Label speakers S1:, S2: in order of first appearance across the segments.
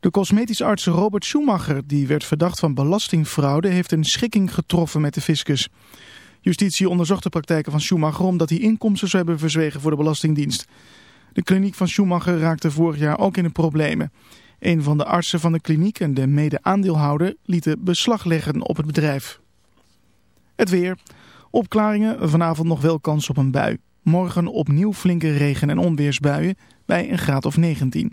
S1: De cosmetisch arts Robert Schumacher, die werd verdacht van belastingfraude, heeft een schikking getroffen met de fiscus. Justitie onderzocht de praktijken van Schumacher omdat hij inkomsten zou hebben verzwegen voor de Belastingdienst. De kliniek van Schumacher raakte vorig jaar ook in de problemen. Een van de artsen van de kliniek en de mede-aandeelhouder lieten beslag leggen op het bedrijf. Het weer. Opklaringen, vanavond nog wel kans op een bui. Morgen opnieuw flinke regen- en onweersbuien bij een graad of 19.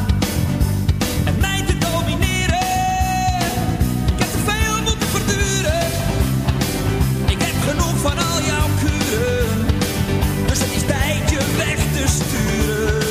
S2: te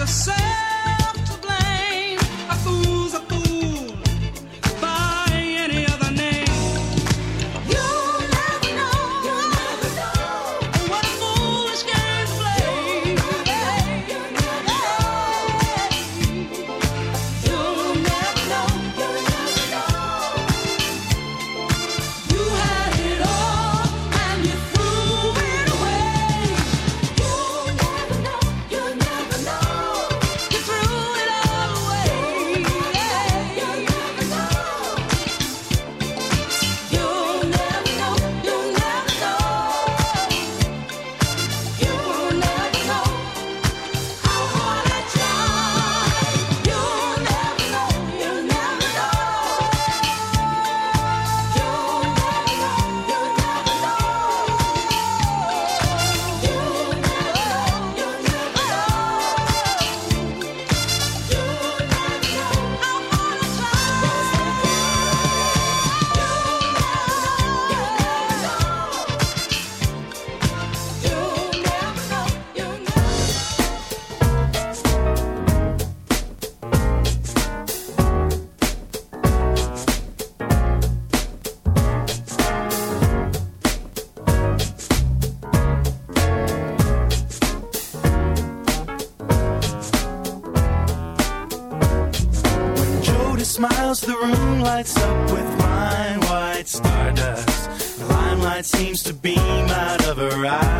S3: just
S4: say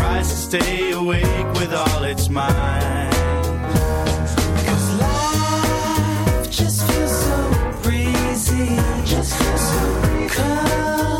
S4: tries to stay awake with all its might. Life just feels so breezy, just feels so cold.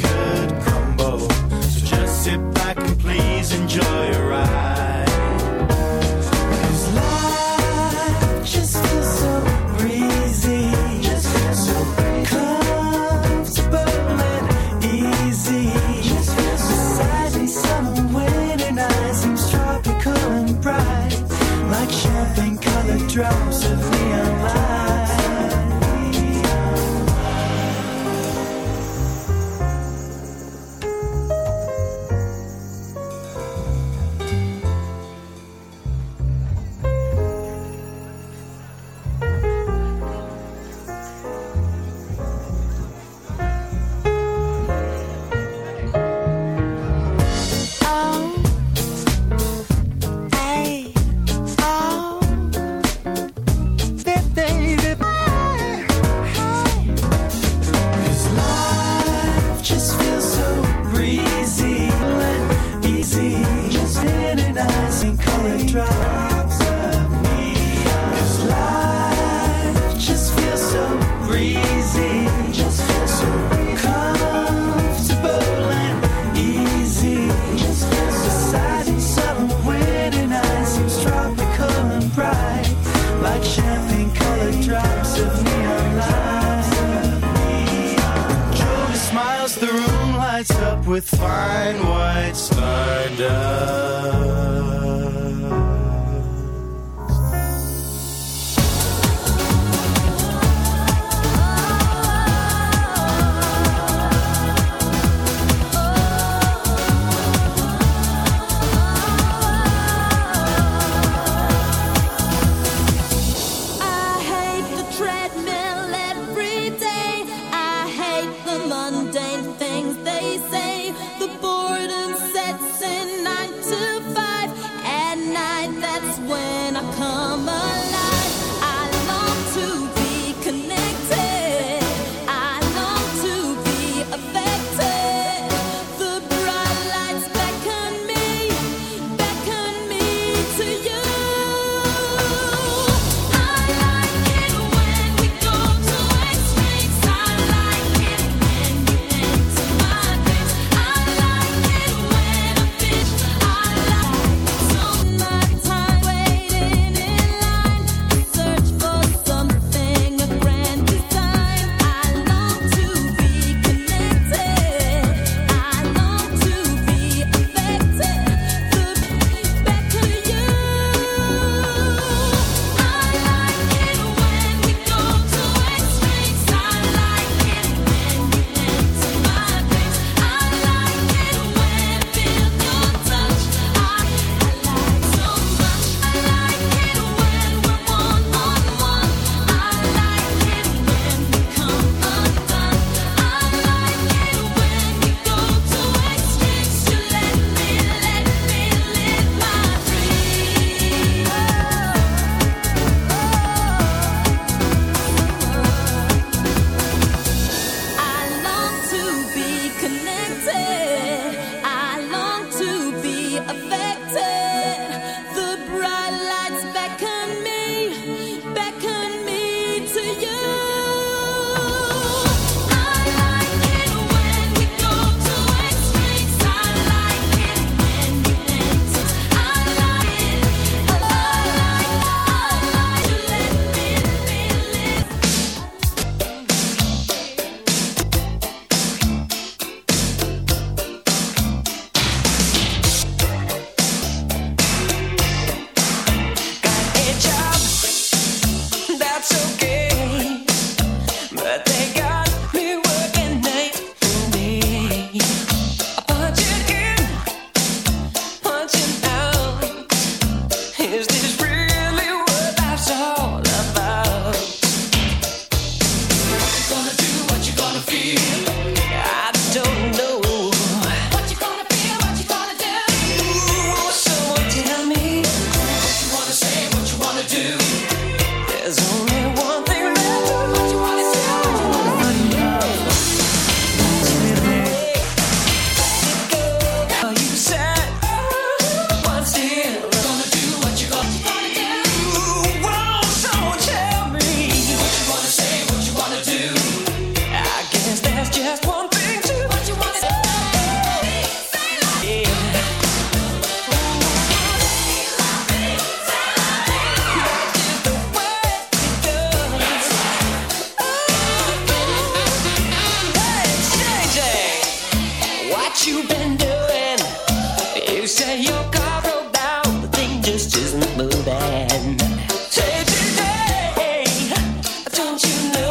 S4: enjoy
S5: your you know?